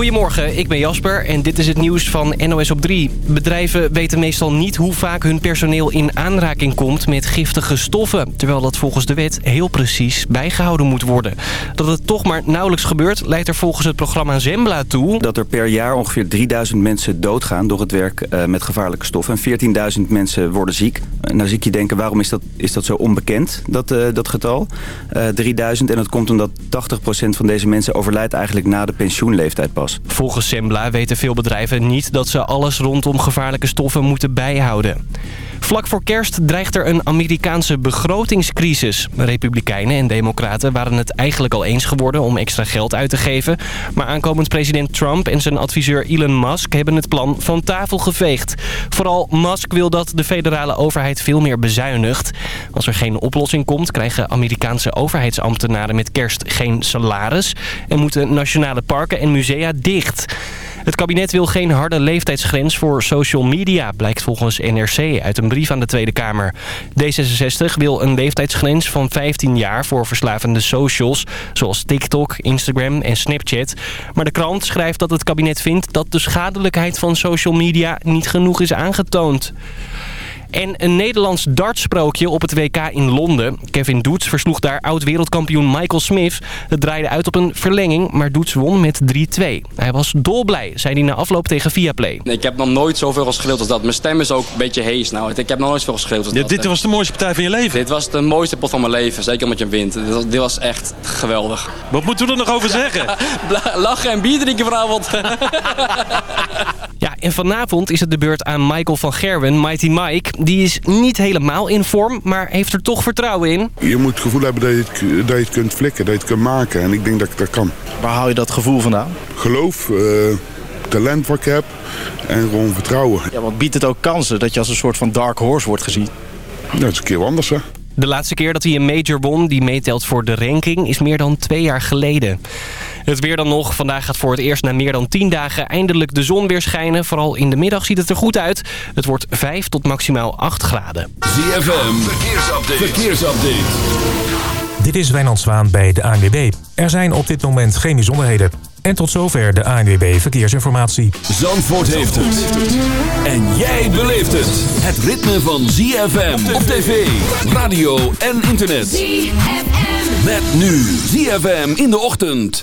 Goedemorgen, ik ben Jasper en dit is het nieuws van NOS op 3. Bedrijven weten meestal niet hoe vaak hun personeel in aanraking komt met giftige stoffen. Terwijl dat volgens de wet heel precies bijgehouden moet worden. Dat het toch maar nauwelijks gebeurt, leidt er volgens het programma Zembla toe. Dat er per jaar ongeveer 3000 mensen doodgaan door het werk eh, met gevaarlijke stoffen. En 14.000 mensen worden ziek. Uh, nou zie ik je denken, waarom is dat, is dat zo onbekend, dat, uh, dat getal? 3000 en dat komt omdat 80% van deze mensen overlijdt eigenlijk na de pensioenleeftijd pas. Volgens Sembla weten veel bedrijven niet dat ze alles rondom gevaarlijke stoffen moeten bijhouden. Vlak voor kerst dreigt er een Amerikaanse begrotingscrisis. Republikeinen en democraten waren het eigenlijk al eens geworden om extra geld uit te geven. Maar aankomend president Trump en zijn adviseur Elon Musk hebben het plan van tafel geveegd. Vooral Musk wil dat de federale overheid veel meer bezuinigt. Als er geen oplossing komt, krijgen Amerikaanse overheidsambtenaren met kerst geen salaris. En moeten nationale parken en musea dicht. Het kabinet wil geen harde leeftijdsgrens voor social media, blijkt volgens NRC uit een brief aan de Tweede Kamer. D66 wil een leeftijdsgrens van 15 jaar voor verslavende socials, zoals TikTok, Instagram en Snapchat. Maar de krant schrijft dat het kabinet vindt dat de schadelijkheid van social media niet genoeg is aangetoond. En een Nederlands dartsprookje op het WK in Londen. Kevin Doets versloeg daar oud-wereldkampioen Michael Smith. Het draaide uit op een verlenging, maar Doets won met 3-2. Hij was dolblij, zei hij na afloop tegen Viaplay. Ik heb nog nooit zoveel geschreeuwd als dat. Mijn stem is ook een beetje hees nou. Ik heb nog nooit zoveel geschreeuwd als dit, dat. Dit was de mooiste partij van je leven? Dit was de mooiste pot van mijn leven, zeker omdat je wint. Dit was, dit was echt geweldig. Wat moeten we er nog over zeggen? Lachen en bier drinken vanavond. ja, en vanavond is het de beurt aan Michael van Gerwen, Mighty Mike. Die is niet helemaal in vorm, maar heeft er toch vertrouwen in. Je moet het gevoel hebben dat je het, dat je het kunt flikken, dat je het kunt maken. En ik denk dat ik dat kan. Waar haal je dat gevoel vandaan? Geloof, uh, talent wat ik heb en gewoon vertrouwen. Ja, wat biedt het ook kansen dat je als een soort van dark horse wordt gezien? Dat is een keer anders, hè. De laatste keer dat hij een major won, die meetelt voor de ranking, is meer dan twee jaar geleden. Het weer dan nog. Vandaag gaat voor het eerst na meer dan 10 dagen eindelijk de zon weer schijnen. Vooral in de middag ziet het er goed uit. Het wordt 5 tot maximaal 8 graden. ZFM, verkeersupdate. verkeersupdate. Dit is Wijnand Zwaan bij de ANWB. Er zijn op dit moment geen bijzonderheden. En tot zover de ANWB Verkeersinformatie. Zandvoort heeft het. En jij beleeft het. Het ritme van ZFM op tv, radio en internet. ZFM. Met nu ZFM in de ochtend.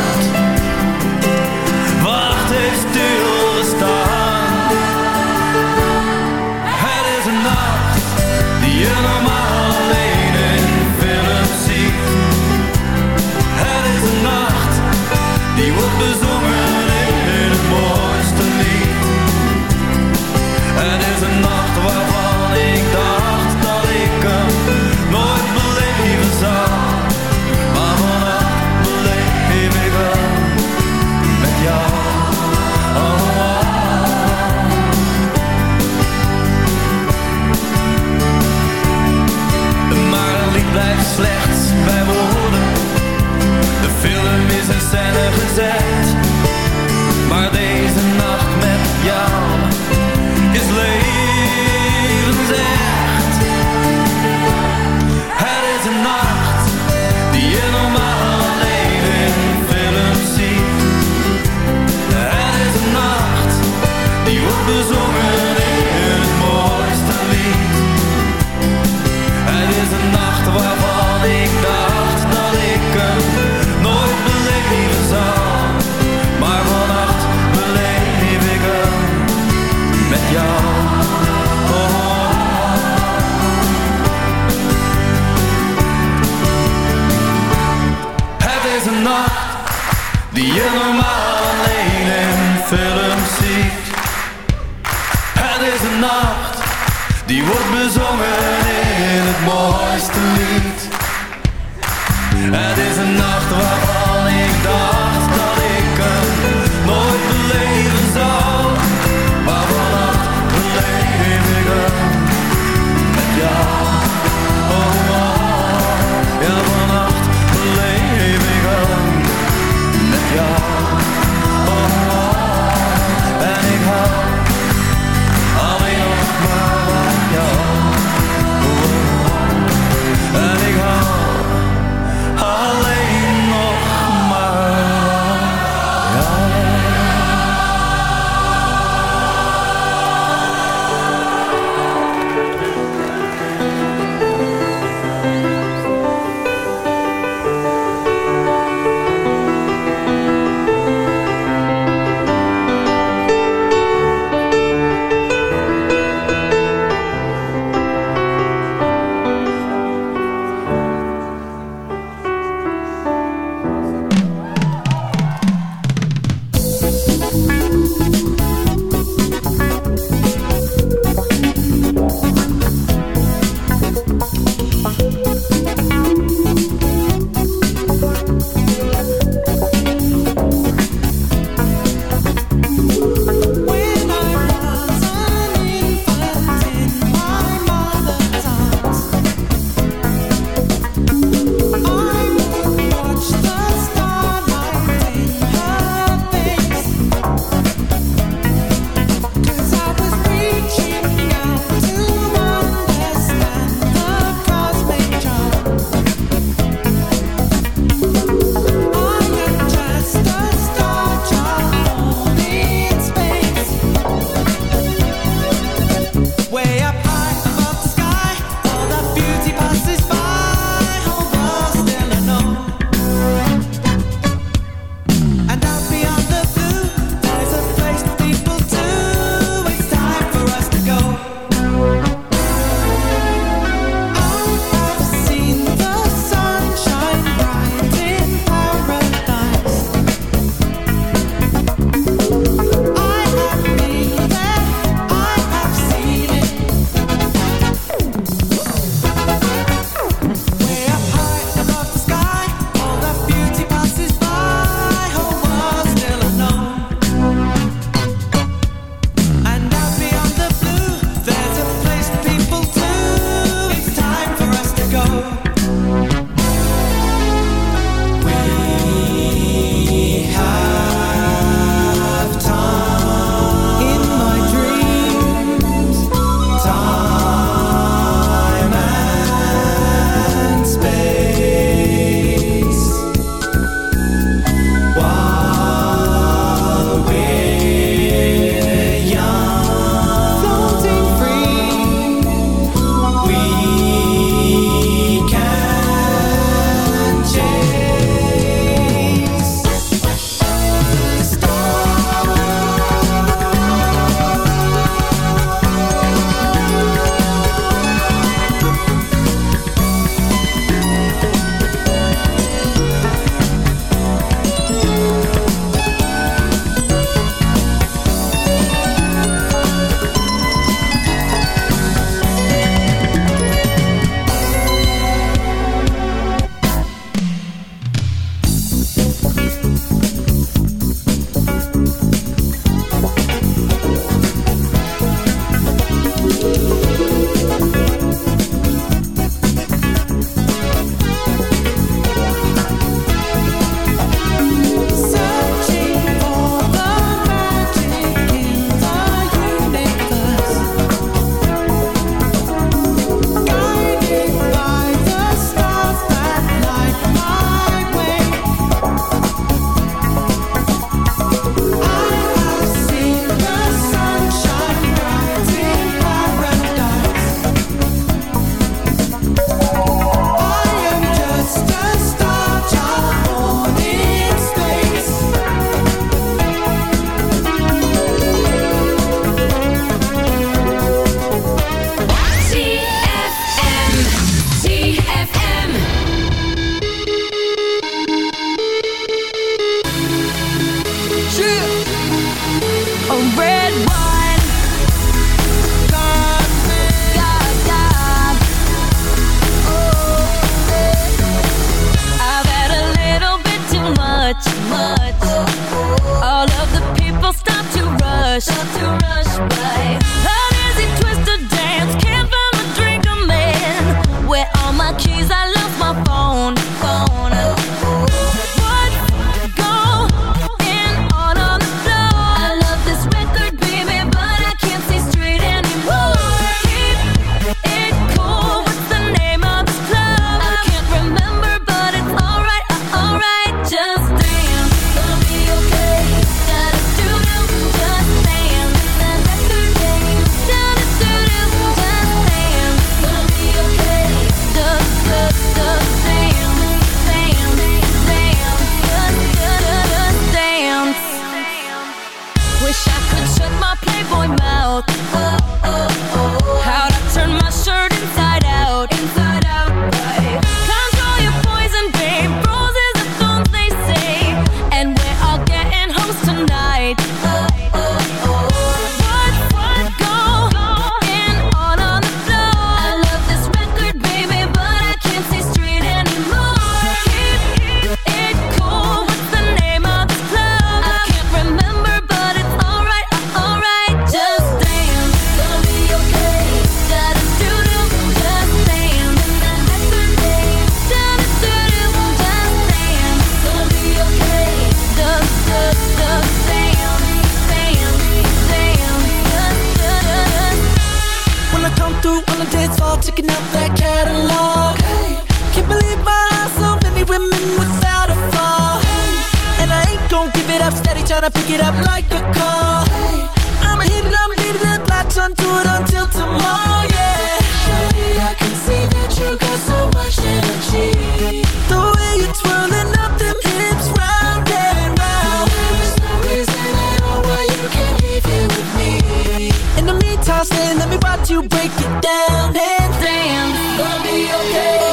In the meantime, stay, let me watch you break it down. And damn, gonna be okay.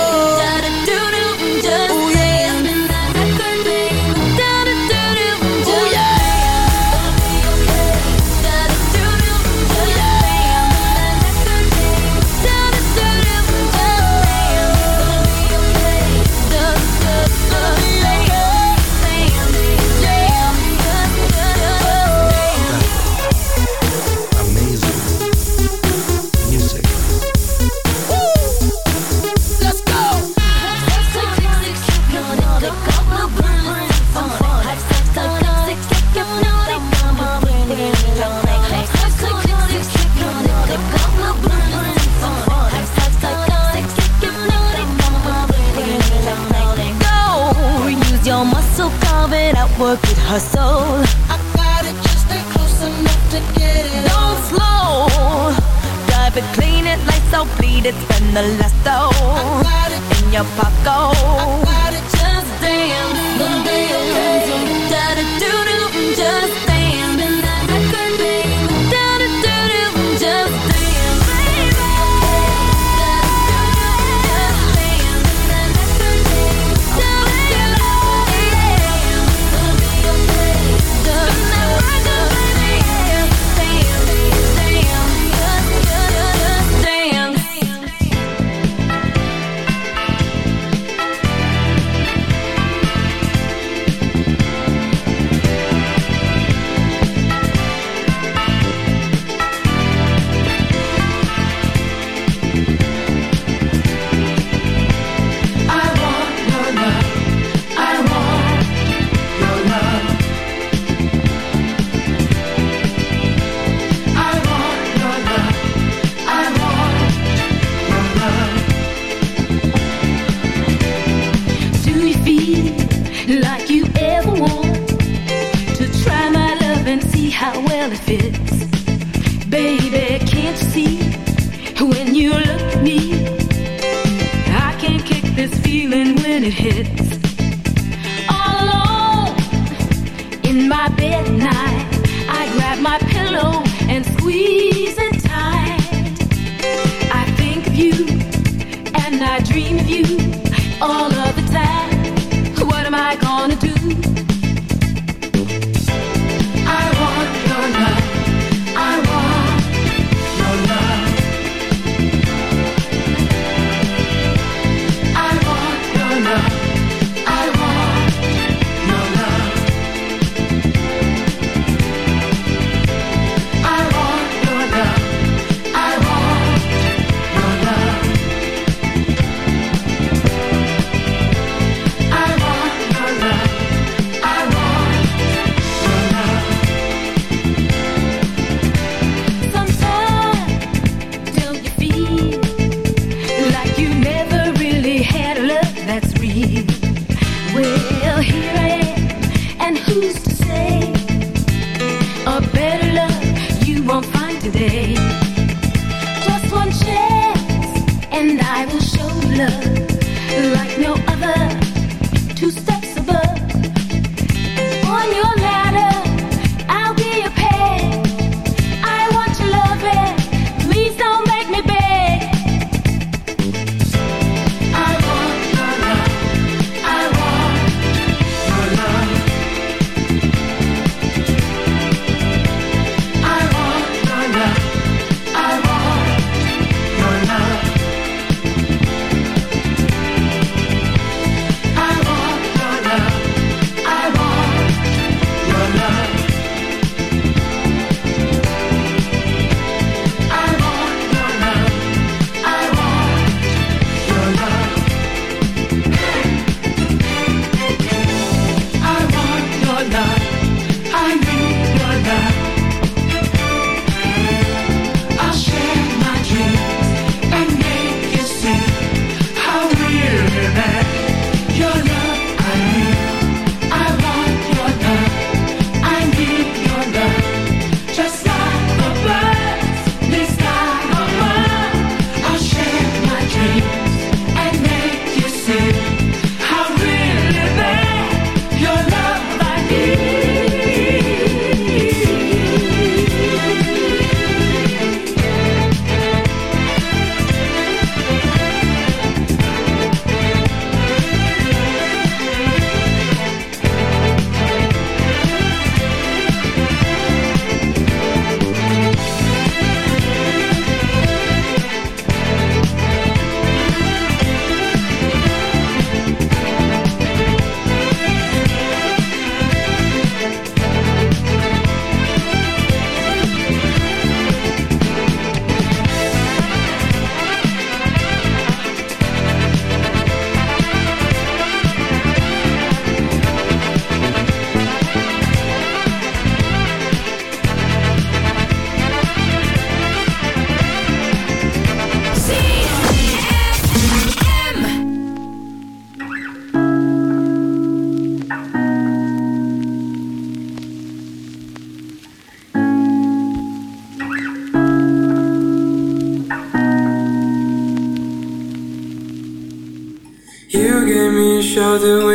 do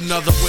another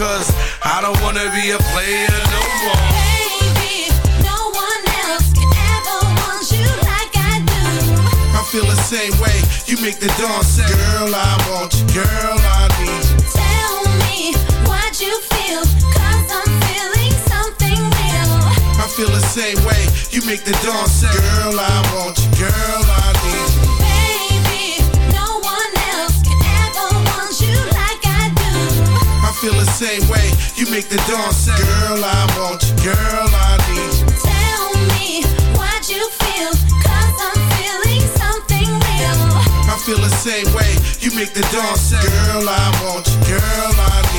Cause I don't wanna be a player no more. Baby, no one else can ever want you like I do. I feel the same way. You make the dawn say, Girl, I want you. Girl, I need you. Tell me what you feel, cause I'm feeling something real. I feel the same way. You make the dawn say, Girl, I want you. Girl, I same way. You make the dawn say, Girl, I want you. Girl, I need you. Tell me what you feel, cause I'm feeling something real. I feel the same way. You make the dawn say, Girl, I want you. Girl, I need you.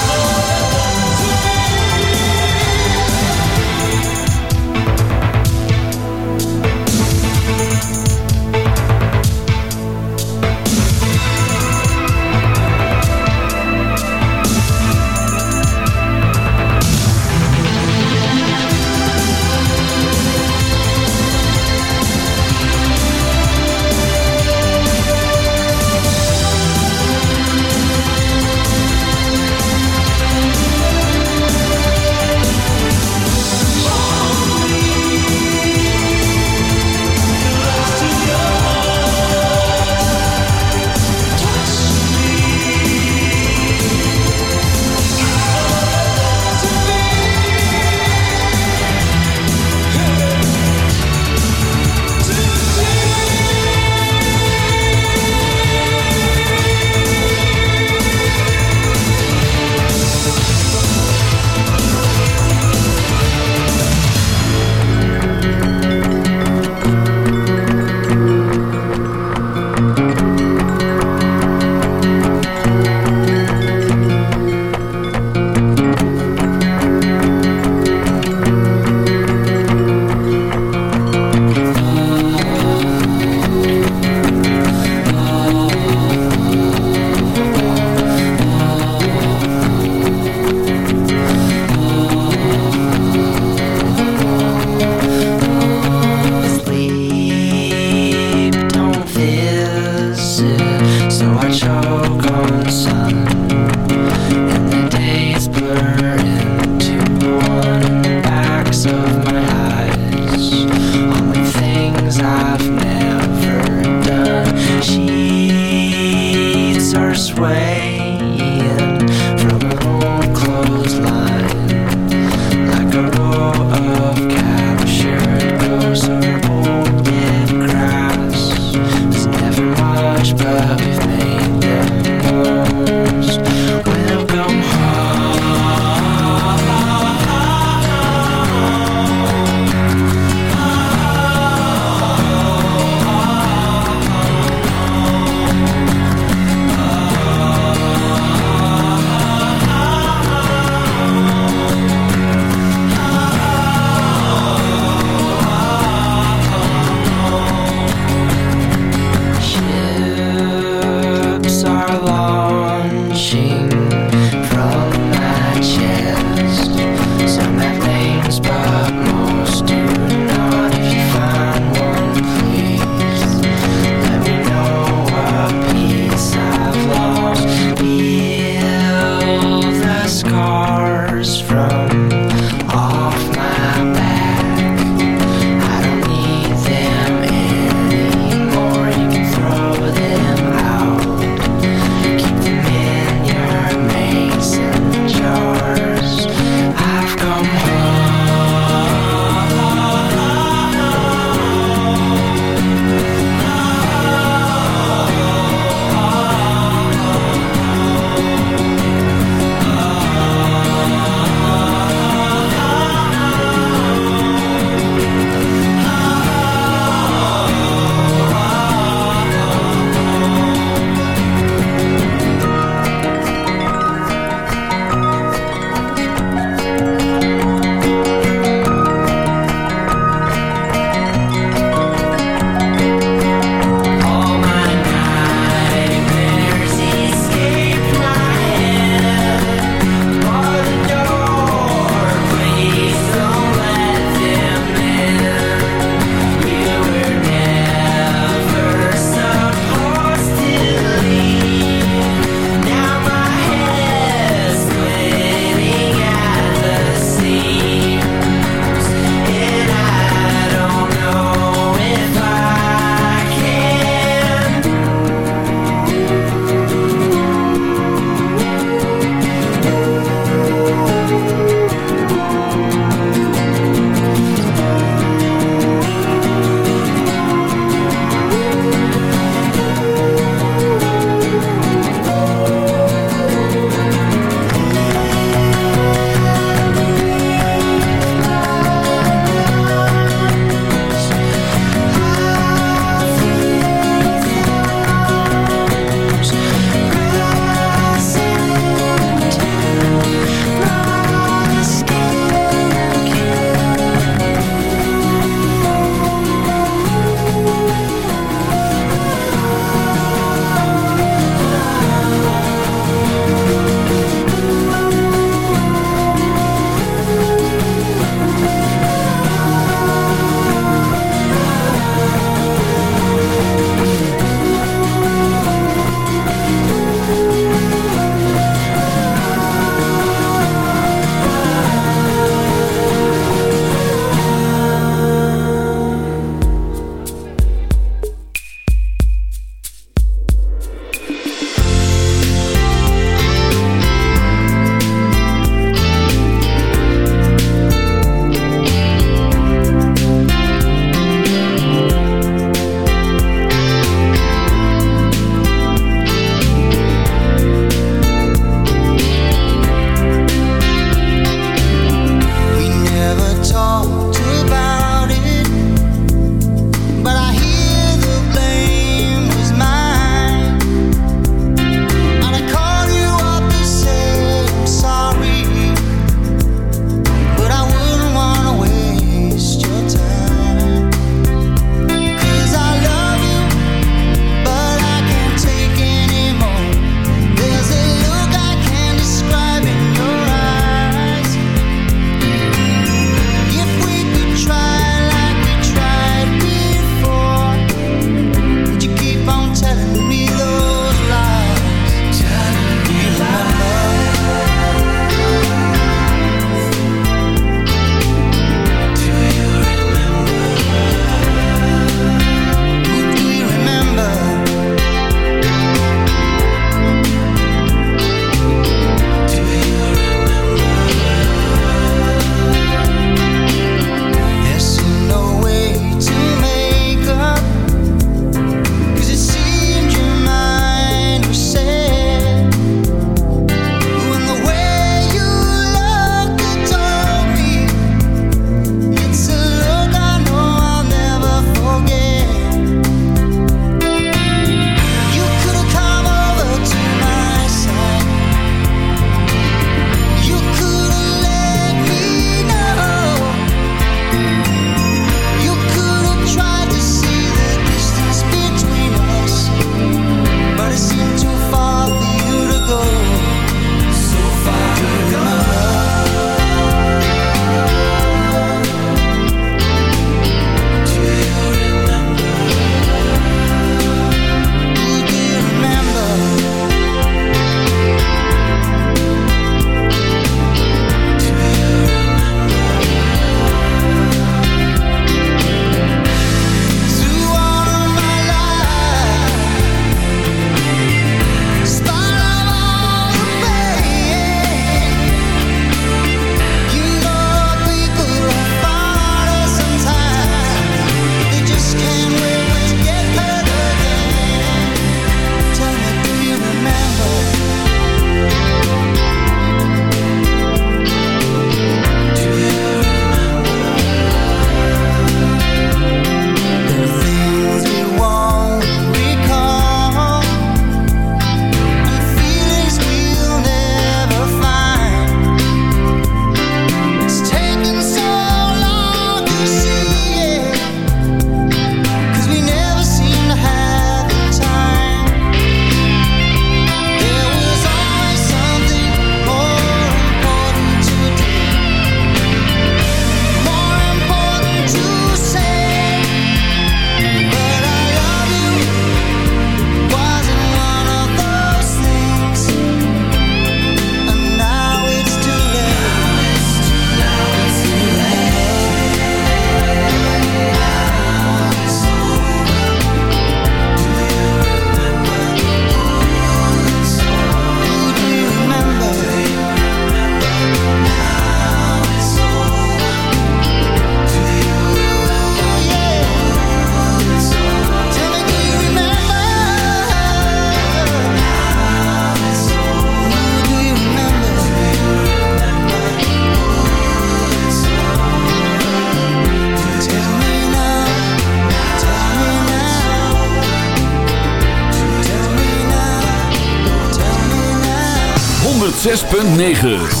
106.9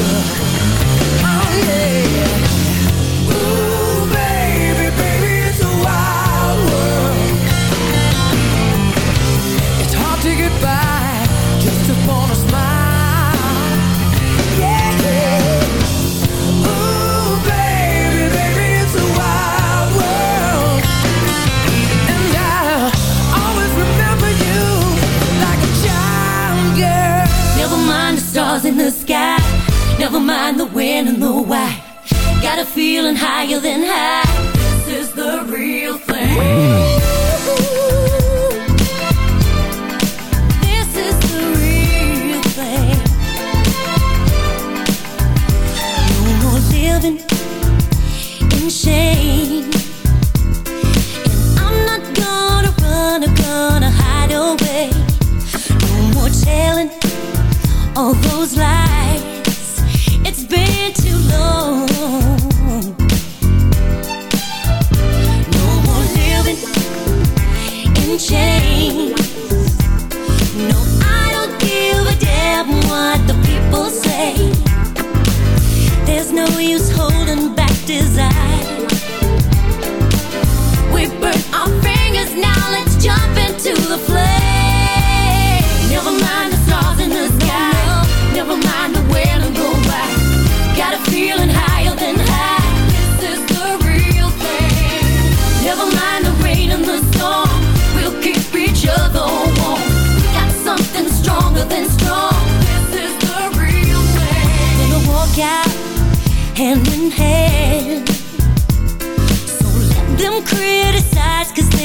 But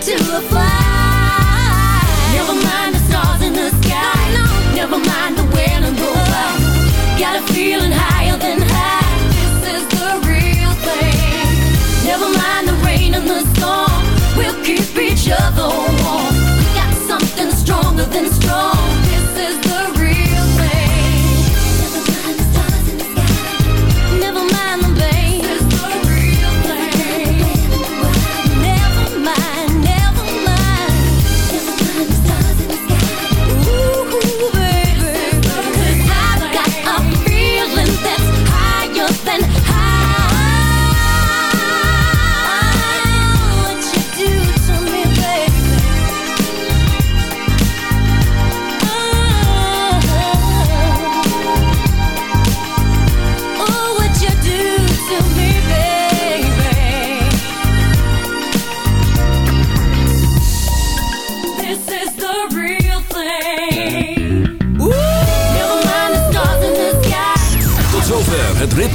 to fly. Never mind the stars in the sky. Never mind the where and go by. Got a feeling high.